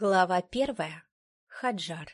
Глава первая. Хаджар.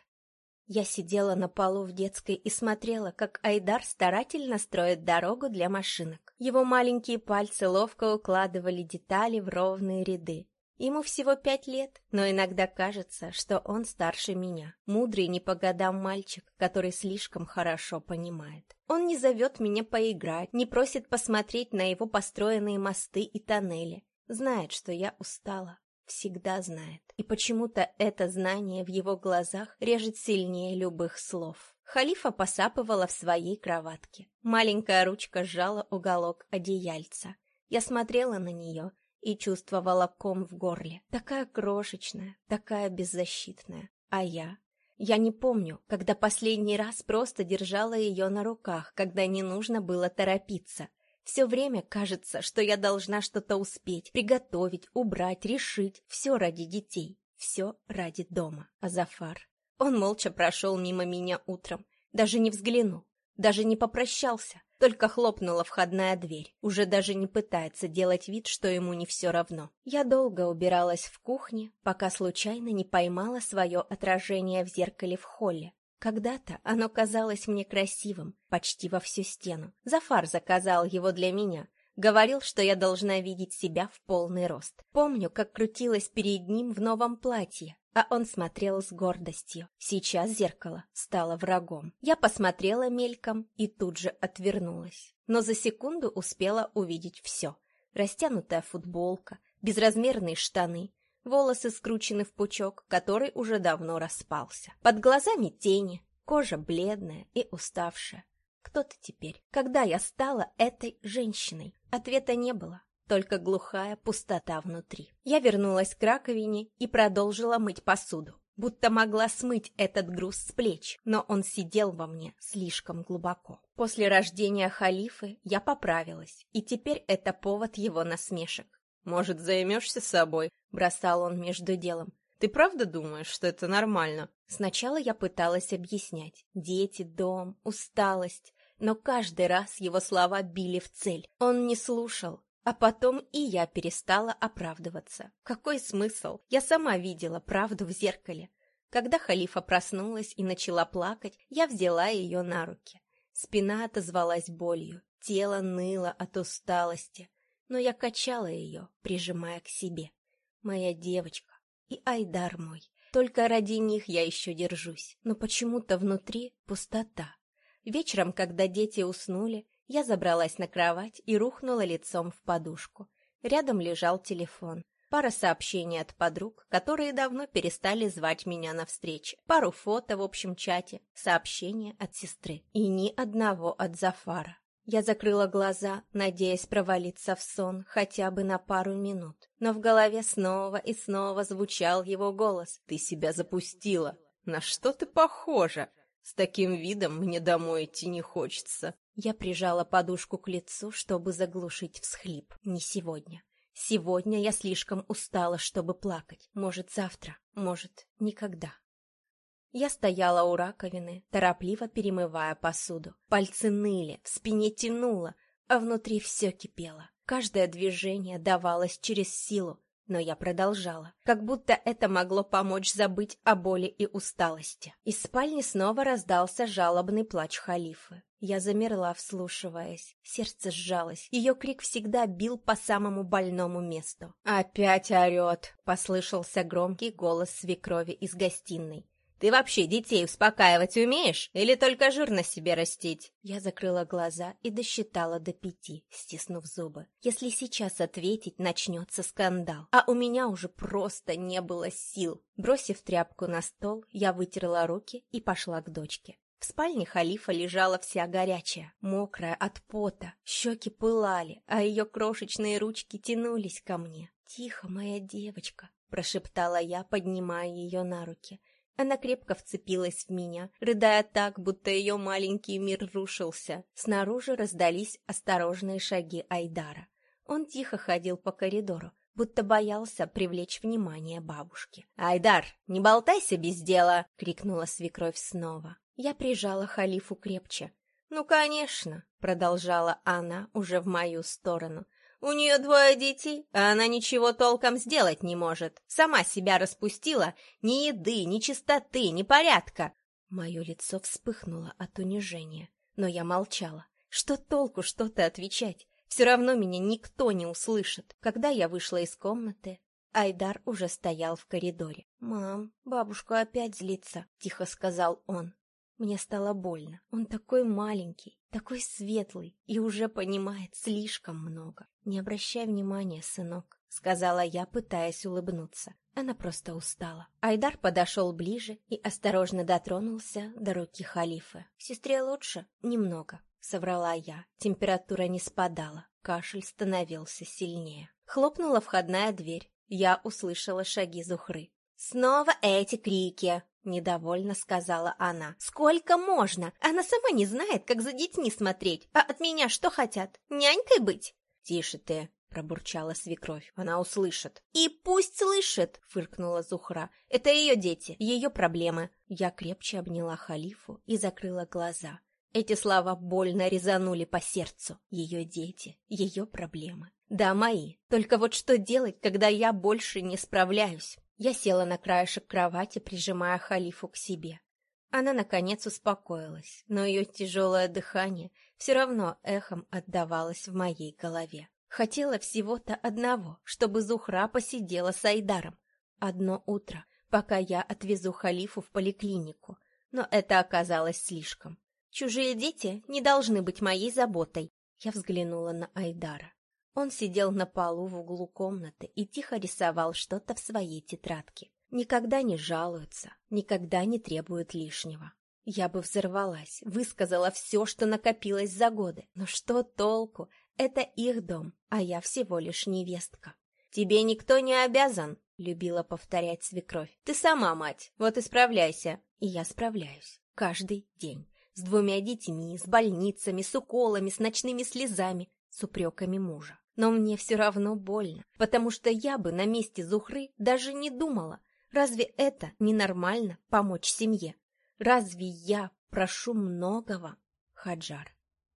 Я сидела на полу в детской и смотрела, как Айдар старательно строит дорогу для машинок. Его маленькие пальцы ловко укладывали детали в ровные ряды. Ему всего пять лет, но иногда кажется, что он старше меня. Мудрый не по годам мальчик, который слишком хорошо понимает. Он не зовет меня поиграть, не просит посмотреть на его построенные мосты и тоннели. Знает, что я устала, всегда знает. И почему-то это знание в его глазах режет сильнее любых слов. Халифа посапывала в своей кроватке. Маленькая ручка сжала уголок одеяльца. Я смотрела на нее и чувствовала ком в горле. Такая крошечная, такая беззащитная. А я? Я не помню, когда последний раз просто держала ее на руках, когда не нужно было торопиться. Все время кажется, что я должна что-то успеть, приготовить, убрать, решить. Все ради детей, все ради дома. А Зафар? Он молча прошел мимо меня утром, даже не взглянул, даже не попрощался, только хлопнула входная дверь. Уже даже не пытается делать вид, что ему не все равно. Я долго убиралась в кухне, пока случайно не поймала свое отражение в зеркале в холле. Когда-то оно казалось мне красивым, почти во всю стену. Зафар заказал его для меня. Говорил, что я должна видеть себя в полный рост. Помню, как крутилась перед ним в новом платье, а он смотрел с гордостью. Сейчас зеркало стало врагом. Я посмотрела мельком и тут же отвернулась. Но за секунду успела увидеть все. Растянутая футболка, безразмерные штаны, волосы скручены в пучок, который уже давно распался. Под глазами тени, кожа бледная и уставшая. Кто ты теперь? Когда я стала этой женщиной? Ответа не было, только глухая пустота внутри. Я вернулась к раковине и продолжила мыть посуду, будто могла смыть этот груз с плеч, но он сидел во мне слишком глубоко. После рождения халифы я поправилась, и теперь это повод его насмешек. «Может, займешься собой?» — бросал он между делом. «Ты правда думаешь, что это нормально?» Сначала я пыталась объяснять. Дети, дом, усталость. Но каждый раз его слова били в цель. Он не слушал. А потом и я перестала оправдываться. Какой смысл? Я сама видела правду в зеркале. Когда халифа проснулась и начала плакать, я взяла ее на руки. Спина отозвалась болью, тело ныло от усталости но я качала ее, прижимая к себе. Моя девочка и Айдар мой. Только ради них я еще держусь, но почему-то внутри пустота. Вечером, когда дети уснули, я забралась на кровать и рухнула лицом в подушку. Рядом лежал телефон. Пара сообщений от подруг, которые давно перестали звать меня на встречи. Пару фото в общем чате, сообщения от сестры. И ни одного от Зафара. Я закрыла глаза, надеясь провалиться в сон хотя бы на пару минут. Но в голове снова и снова звучал его голос. «Ты себя запустила! На что ты похожа? С таким видом мне домой идти не хочется!» Я прижала подушку к лицу, чтобы заглушить всхлип. Не сегодня. Сегодня я слишком устала, чтобы плакать. Может, завтра, может, никогда. Я стояла у раковины, торопливо перемывая посуду. Пальцы ныли, в спине тянуло, а внутри все кипело. Каждое движение давалось через силу, но я продолжала, как будто это могло помочь забыть о боли и усталости. Из спальни снова раздался жалобный плач халифы. Я замерла, вслушиваясь. Сердце сжалось. Ее крик всегда бил по самому больному месту. «Опять орет!» — послышался громкий голос свекрови из гостиной. Ты вообще детей успокаивать умеешь или только жир на себе растить?» Я закрыла глаза и досчитала до пяти, стиснув зубы. Если сейчас ответить, начнется скандал. А у меня уже просто не было сил. Бросив тряпку на стол, я вытерла руки и пошла к дочке. В спальне халифа лежала вся горячая, мокрая от пота, щеки пылали, а ее крошечные ручки тянулись ко мне. «Тихо, моя девочка», — прошептала я, поднимая ее на руки — она крепко вцепилась в меня, рыдая так, будто ее маленький мир рушился. Снаружи раздались осторожные шаги Айдара. Он тихо ходил по коридору, будто боялся привлечь внимание бабушки. «Айдар, не болтайся без дела!» — крикнула свекровь снова. Я прижала халифу крепче. «Ну, конечно!» — продолжала она уже в мою сторону. У нее двое детей, а она ничего толком сделать не может. Сама себя распустила. Ни еды, ни чистоты, ни порядка. Мое лицо вспыхнуло от унижения, но я молчала. Что толку что-то отвечать? Все равно меня никто не услышит. Когда я вышла из комнаты, Айдар уже стоял в коридоре. «Мам, бабушка опять злится», — тихо сказал он. Мне стало больно. Он такой маленький, такой светлый и уже понимает слишком много. Не обращай внимания, сынок, сказала я, пытаясь улыбнуться. Она просто устала. Айдар подошел ближе и осторожно дотронулся до руки халифы. Сестре лучше? Немного, соврала я. Температура не спадала, кашель становился сильнее. Хлопнула входная дверь. Я услышала шаги Зухры. «Снова эти крики!» — недовольно сказала она. «Сколько можно? Она сама не знает, как за детьми смотреть. А от меня что хотят? Нянькой быть?» «Тише ты!» — пробурчала свекровь. «Она услышит». «И пусть слышит!» — фыркнула Зухра. «Это ее дети, ее проблемы». Я крепче обняла халифу и закрыла глаза. Эти слова больно резанули по сердцу. Ее дети, ее проблемы. Да, мои. Только вот что делать, когда я больше не справляюсь? Я села на краешек кровати, прижимая халифу к себе. Она, наконец, успокоилась, но ее тяжелое дыхание все равно эхом отдавалось в моей голове. Хотела всего-то одного, чтобы Зухра посидела с Айдаром. Одно утро, пока я отвезу халифу в поликлинику. Но это оказалось слишком. Чужие дети не должны быть моей заботой. Я взглянула на Айдара. Он сидел на полу в углу комнаты и тихо рисовал что-то в своей тетрадке. Никогда не жалуются, никогда не требуют лишнего. Я бы взорвалась, высказала все, что накопилось за годы. Но что толку? Это их дом, а я всего лишь невестка. «Тебе никто не обязан», — любила повторять свекровь. «Ты сама мать, вот и справляйся». И я справляюсь. Каждый день. С двумя детьми, с больницами, с уколами, с ночными слезами, с упреками мужа. Но мне все равно больно, потому что я бы на месте Зухры даже не думала. Разве это ненормально помочь семье? Разве я прошу многого? Хаджар.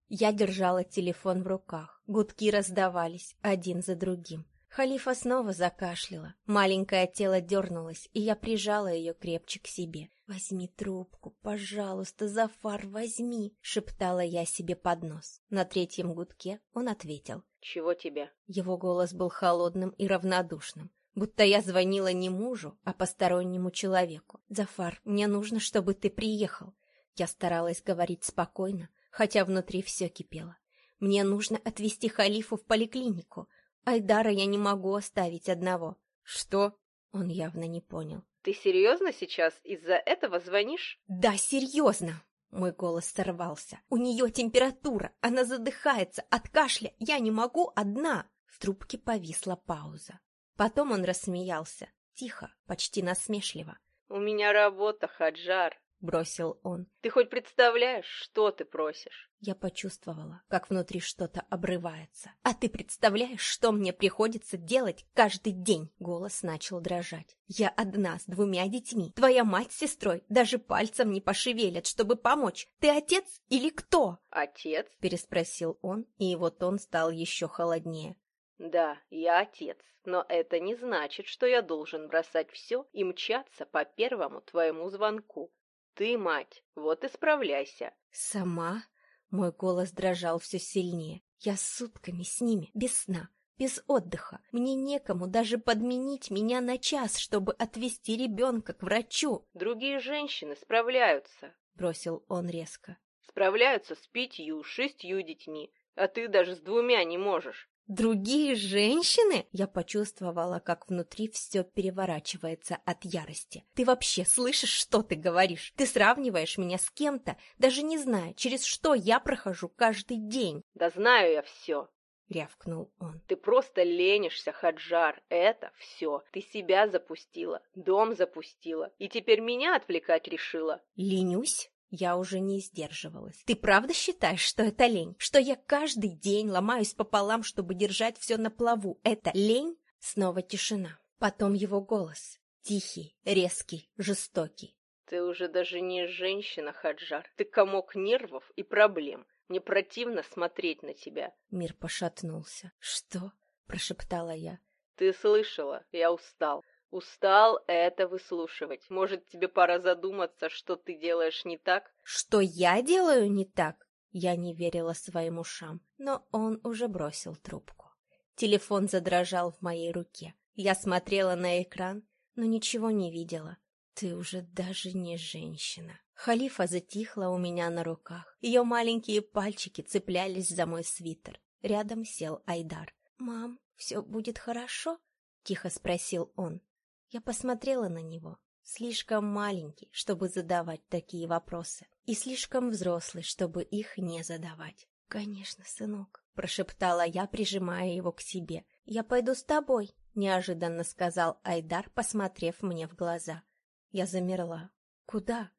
Я держала телефон в руках. Гудки раздавались один за другим. Халифа снова закашляла. Маленькое тело дернулось, и я прижала ее крепче к себе. «Возьми трубку, пожалуйста, Зафар, возьми!» — шептала я себе под нос. На третьем гудке он ответил. «Чего тебе?» Его голос был холодным и равнодушным, будто я звонила не мужу, а постороннему человеку. «Зафар, мне нужно, чтобы ты приехал». Я старалась говорить спокойно, хотя внутри все кипело. «Мне нужно отвезти халифу в поликлинику. Айдара я не могу оставить одного». «Что?» Он явно не понял. «Ты серьезно сейчас из-за этого звонишь?» «Да, серьезно!» Мой голос сорвался. «У нее температура, она задыхается от кашля, я не могу одна!» В трубке повисла пауза. Потом он рассмеялся, тихо, почти насмешливо. «У меня работа, Хаджар!» — бросил он. «Ты хоть представляешь, что ты просишь?» Я почувствовала, как внутри что-то обрывается. «А ты представляешь, что мне приходится делать каждый день?» Голос начал дрожать. «Я одна с двумя детьми. Твоя мать с сестрой даже пальцем не пошевелят, чтобы помочь. Ты отец или кто?» «Отец?» — переспросил он, и его тон стал еще холоднее. «Да, я отец, но это не значит, что я должен бросать все и мчаться по первому твоему звонку. Ты, мать, вот и справляйся. Сама? Мой голос дрожал все сильнее. Я сутками с ними, без сна, без отдыха. Мне некому даже подменить меня на час, чтобы отвезти ребенка к врачу. Другие женщины справляются, бросил он резко. Справляются с пятью, шестью детьми, а ты даже с двумя не можешь. Другие женщины? Я почувствовала, как внутри все переворачивается от ярости. Ты вообще слышишь, что ты говоришь? Ты сравниваешь меня с кем-то, даже не зная, через что я прохожу каждый день. Да знаю я все. — рявкнул он. «Ты просто ленишься, Хаджар. Это все. Ты себя запустила, дом запустила, и теперь меня отвлекать решила». «Ленюсь? Я уже не сдерживалась. Ты правда считаешь, что это лень? Что я каждый день ломаюсь пополам, чтобы держать все на плаву? Это лень? Снова тишина. Потом его голос. Тихий, резкий, жестокий. Ты уже даже не женщина, Хаджар. Ты комок нервов и проблем. Мне противно смотреть на тебя. Мир пошатнулся. Что? прошептала я. Ты слышала, я устал. Устал это выслушивать. Может, тебе пора задуматься, что ты делаешь не так? Что я делаю не так? Я не верила своим ушам, но он уже бросил трубку. Телефон задрожал в моей руке. Я смотрела на экран, но ничего не видела. Ты уже даже не женщина. Халифа затихла у меня на руках. Ее маленькие пальчики цеплялись за мой свитер. Рядом сел Айдар. «Мам, все будет хорошо?» — тихо спросил он. Я посмотрела на него. Слишком маленький, чтобы задавать такие вопросы, и слишком взрослый, чтобы их не задавать. «Конечно, сынок», — прошептала я, прижимая его к себе. «Я пойду с тобой», — неожиданно сказал Айдар, посмотрев мне в глаза. Я замерла. «Куда?»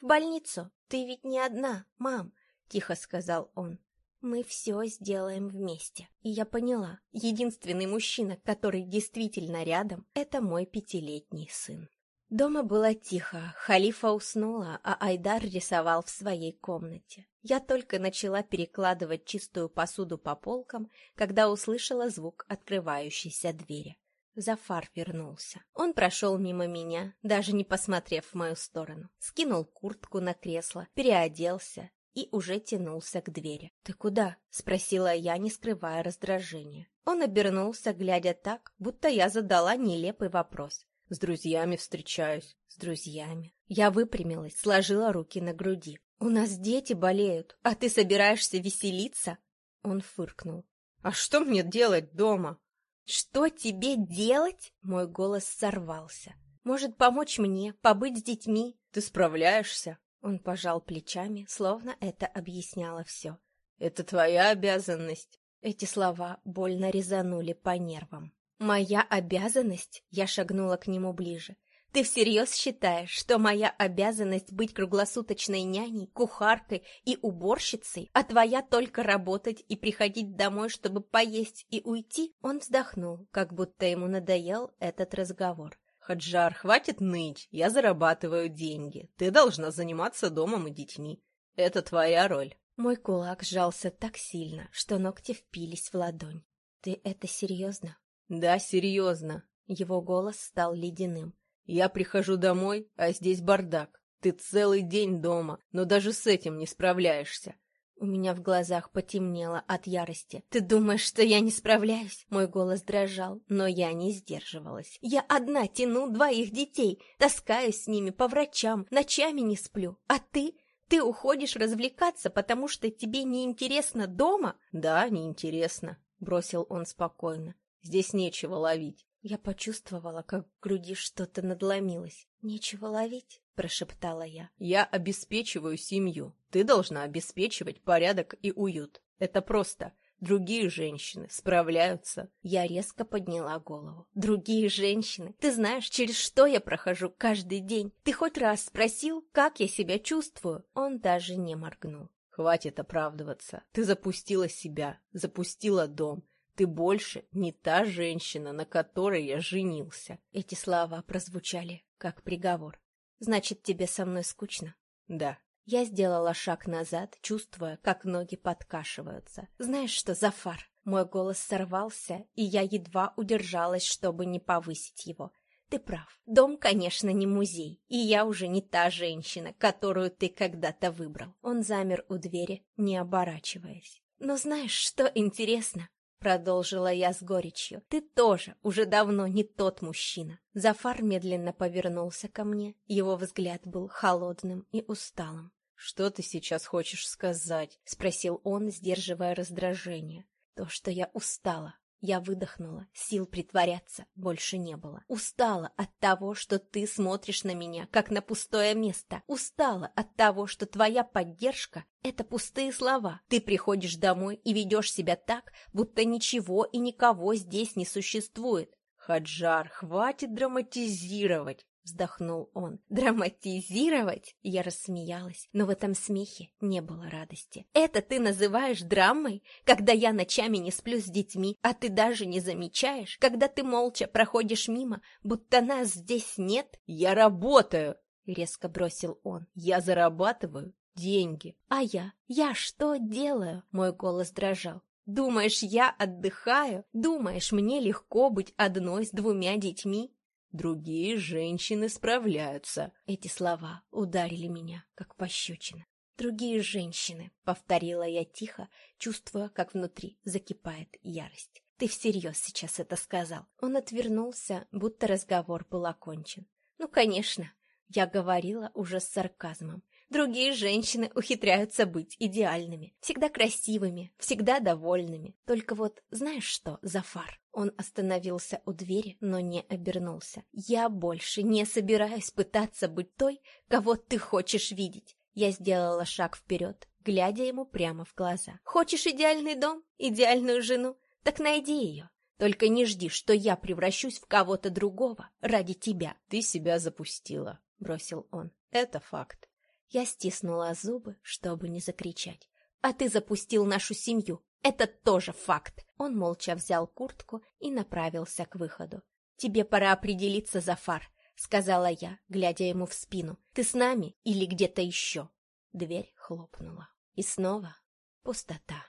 «В больницу. Ты ведь не одна, мам», — тихо сказал он. Мы все сделаем вместе. И я поняла, единственный мужчина, который действительно рядом, это мой пятилетний сын. Дома было тихо, Халифа уснула, а Айдар рисовал в своей комнате. Я только начала перекладывать чистую посуду по полкам, когда услышала звук открывающейся двери. Зафар вернулся. Он прошел мимо меня, даже не посмотрев в мою сторону. Скинул куртку на кресло, переоделся и уже тянулся к двери. «Ты куда?» — спросила я, не скрывая раздражения. Он обернулся, глядя так, будто я задала нелепый вопрос. «С друзьями встречаюсь». «С друзьями». Я выпрямилась, сложила руки на груди. «У нас дети болеют, а ты собираешься веселиться?» Он фыркнул. «А что мне делать дома?» «Что тебе делать?» Мой голос сорвался. «Может, помочь мне, побыть с детьми?» «Ты справляешься?» Он пожал плечами, словно это объясняло все. «Это твоя обязанность». Эти слова больно резанули по нервам. «Моя обязанность?» Я шагнула к нему ближе. «Ты всерьез считаешь, что моя обязанность быть круглосуточной няней, кухаркой и уборщицей, а твоя только работать и приходить домой, чтобы поесть и уйти?» Он вздохнул, как будто ему надоел этот разговор. «Хаджар, хватит ныть, я зарабатываю деньги. Ты должна заниматься домом и детьми. Это твоя роль». Мой кулак сжался так сильно, что ногти впились в ладонь. «Ты это серьезно?» «Да, серьезно». Его голос стал ледяным. «Я прихожу домой, а здесь бардак. Ты целый день дома, но даже с этим не справляешься. У меня в глазах потемнело от ярости. «Ты думаешь, что я не справляюсь?» Мой голос дрожал, но я не сдерживалась. «Я одна тяну двоих детей, таскаюсь с ними по врачам, ночами не сплю. А ты? Ты уходишь развлекаться, потому что тебе неинтересно дома?» «Да, неинтересно», — бросил он спокойно. «Здесь нечего ловить». Я почувствовала, как в груди что-то надломилось. «Нечего ловить?» Прошептала я. «Я обеспечиваю семью. Ты должна обеспечивать порядок и уют. Это просто. Другие женщины справляются». Я резко подняла голову. «Другие женщины? Ты знаешь, через что я прохожу каждый день? Ты хоть раз спросил, как я себя чувствую?» Он даже не моргнул. «Хватит оправдываться. Ты запустила себя, запустила дом. Ты больше не та женщина, на которой я женился». Эти слова прозвучали как приговор. Значит, тебе со мной скучно? Да. Я сделала шаг назад, чувствуя, как ноги подкашиваются. Знаешь что, Зафар? Мой голос сорвался, и я едва удержалась, чтобы не повысить его. Ты прав. Дом, конечно, не музей, и я уже не та женщина, которую ты когда-то выбрал. Он замер у двери, не оборачиваясь. Но знаешь, что интересно? Продолжила я с горечью. Ты тоже уже давно не тот мужчина. Зафар медленно повернулся ко мне. Его взгляд был холодным и усталым. «Что ты сейчас хочешь сказать?» — спросил он, сдерживая раздражение. «То, что я устала. Я выдохнула, сил притворяться больше не было. Устала от того, что ты смотришь на меня, как на пустое место. Устала от того, что твоя поддержка — это пустые слова. Ты приходишь домой и ведешь себя так, будто ничего и никого здесь не существует. Хаджар, хватит драматизировать вздохнул он. «Драматизировать?» Я рассмеялась, но в этом смехе не было радости. «Это ты называешь драмой, когда я ночами не сплю с детьми, а ты даже не замечаешь, когда ты молча проходишь мимо, будто нас здесь нет?» «Я работаю!» — резко бросил он. «Я зарабатываю деньги». «А я? Я что делаю?» — мой голос дрожал. Думаешь, я отдыхаю? Думаешь, мне легко быть одной с двумя детьми? Другие женщины справляются. Эти слова ударили меня, как пощечина. Другие женщины, повторила я тихо, чувствуя, как внутри закипает ярость. Ты всерьез сейчас это сказал. Он отвернулся, будто разговор был окончен. Ну, конечно, я говорила уже с сарказмом. Другие женщины ухитряются быть идеальными, всегда красивыми, всегда довольными. Только вот знаешь что, Зафар? Он остановился у двери, но не обернулся. Я больше не собираюсь пытаться быть той, кого ты хочешь видеть. Я сделала шаг вперед, глядя ему прямо в глаза. Хочешь идеальный дом, идеальную жену? Так найди ее. Только не жди, что я превращусь в кого-то другого ради тебя. Ты себя запустила, бросил он. Это факт. Я стиснула зубы, чтобы не закричать. «А ты запустил нашу семью! Это тоже факт!» Он молча взял куртку и направился к выходу. «Тебе пора определиться, Зафар», — сказала я, глядя ему в спину. «Ты с нами или где-то еще?» Дверь хлопнула. И снова пустота.